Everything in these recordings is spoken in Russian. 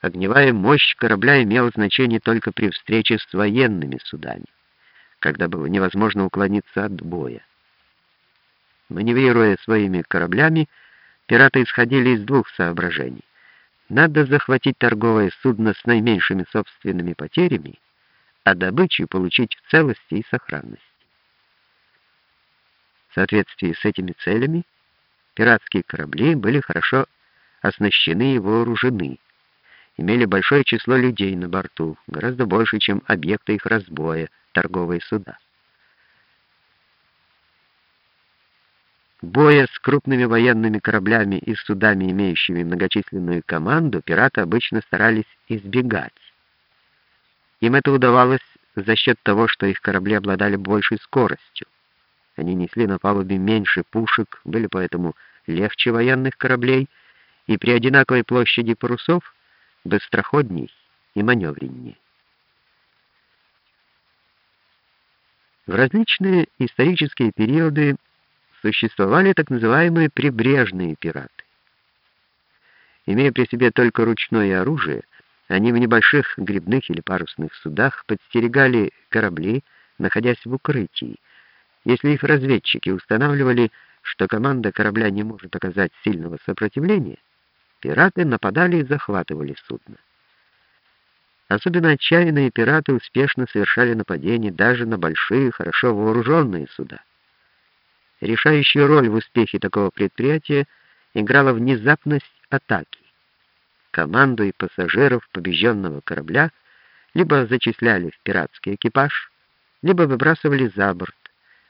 огневая мощь корабля имела значение только при встрече с военными судами, когда было невозможно уклониться от боя. Маневрируя своими кораблями, пираты исходили из двух соображений. Надо захватить торговое судно с наименьшими собственными потерями, а добычу получить в целости и сохранности. В соответствии с этими целями пиратские корабли были хорошо оснащены и вооружены, имели большое число людей на борту, гораздо больше, чем объекты их разбоя, торговые суда. Боя с крупными военными кораблями и судами, имеющими многочисленную команду, пираты обычно старались избегать. Им это удавалось за счет того, что их корабли обладали большей скоростью. Они несли на палубе меньше пушек, были поэтому легче военных кораблей и при одинаковой площади парусов быстроходней и маневреннее. В различные исторические периоды существовали так называемые прибрежные пираты. Имея при себе только ручное оружие, они в небольших грибных или парусных судах подстерегали корабли, находясь в укрытии. Если их разведчики устанавливали, что команда корабля не может оказать сильного сопротивления, пираты нападали и захватывали судно. Особенно отчаянные пираты успешно совершали нападения даже на большие, хорошо вооруженные суда. Решающую роль в успехе такого предприятия играла внезапность атаки. Команду и пассажиров побежденного корабля либо зачисляли в пиратский экипаж, либо выбрасывали за борт,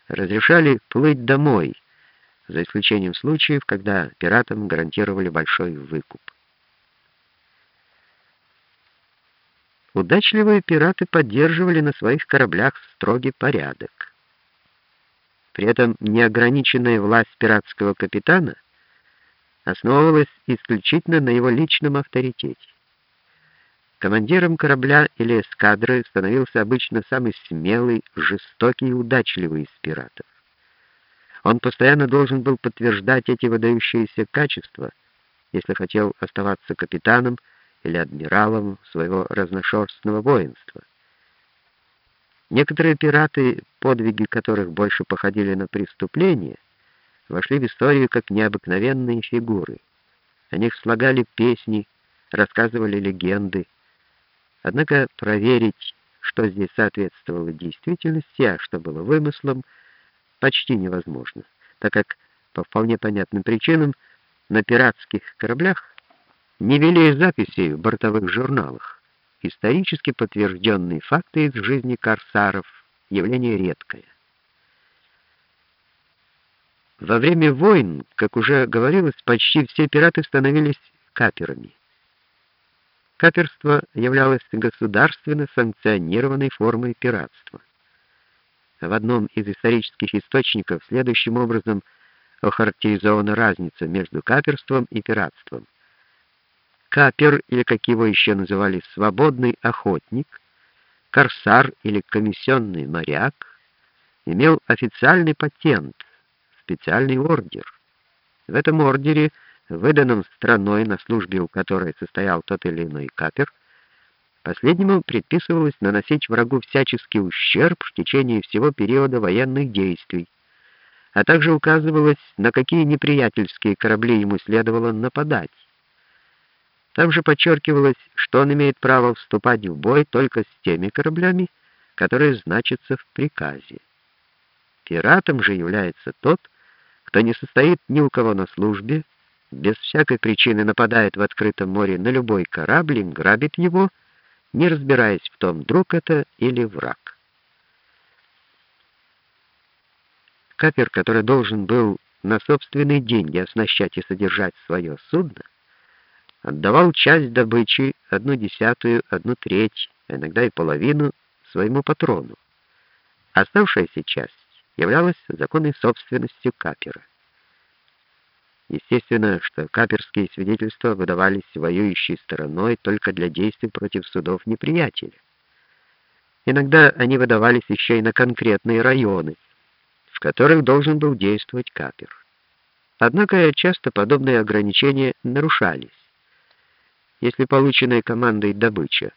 разрешали плыть домой, за исключением случаев, когда пиратам гарантировали большой выкуп. Удачливые пираты поддерживали на своих кораблях строгий порядок. При этом неограниченная власть пиратского капитана основывалась исключительно на его личном авторитете. Командиром корабля или эскадры становился обычно самый смелый, жестокий и удачливый из пиратов. Он постоянно должен был подтверждать эти выдающиеся качества, если хотел оставаться капитаном или адмиралом своего разношерстного воинства. Некоторые пираты, подвиги которых больше походили на преступления, вошли в историю как необыкновенные фигуры. О них слагали песни, рассказывали легенды. Однако проверить, что здесь соответствовало действительности, а что было вымыслом, почти невозможно, так как по вполне понятным причинам на пиратских кораблях не вели записей в бортовых журналах. Исторически подтвержденные факты из жизни корсаров — явление редкое. Во время войн, как уже говорилось, почти все пираты становились каперами. Каперство являлось государственно санкционированной формой пиратства. В одном из исторических источников следующим образом охарактеризована разница между каперством и пиратством — капер, или как его еще называли, свободный охотник, корсар или комиссионный моряк, имел официальный патент, специальный ордер. В этом ордере, выданном страной, на службе у которой состоял тот или иной капер, последнему предписывалось наносить врагу всяческий ущерб в течение всего периода военных действий, а также указывалось, на какие неприятельские корабли ему следовало нападать. Там же подчеркивалось, что он имеет право вступать в бой только с теми кораблями, которые значатся в приказе. Пиратом же является тот, кто не состоит ни у кого на службе, без всякой причины нападает в открытом море на любой корабль и грабит его, не разбираясь в том, друг это или враг. Капер, который должен был на собственные деньги оснащать и содержать свое судно, отдавал часть добычи, одну десятую, одну треть, а иногда и половину, своему патрону. Оставшаяся часть являлась законной собственностью капера. Естественно, что каперские свидетельства выдавались воюющей стороной только для действий против судов неприятеля. Иногда они выдавались еще и на конкретные районы, в которых должен был действовать капер. Однако часто подобные ограничения нарушались. если полученная командой добыча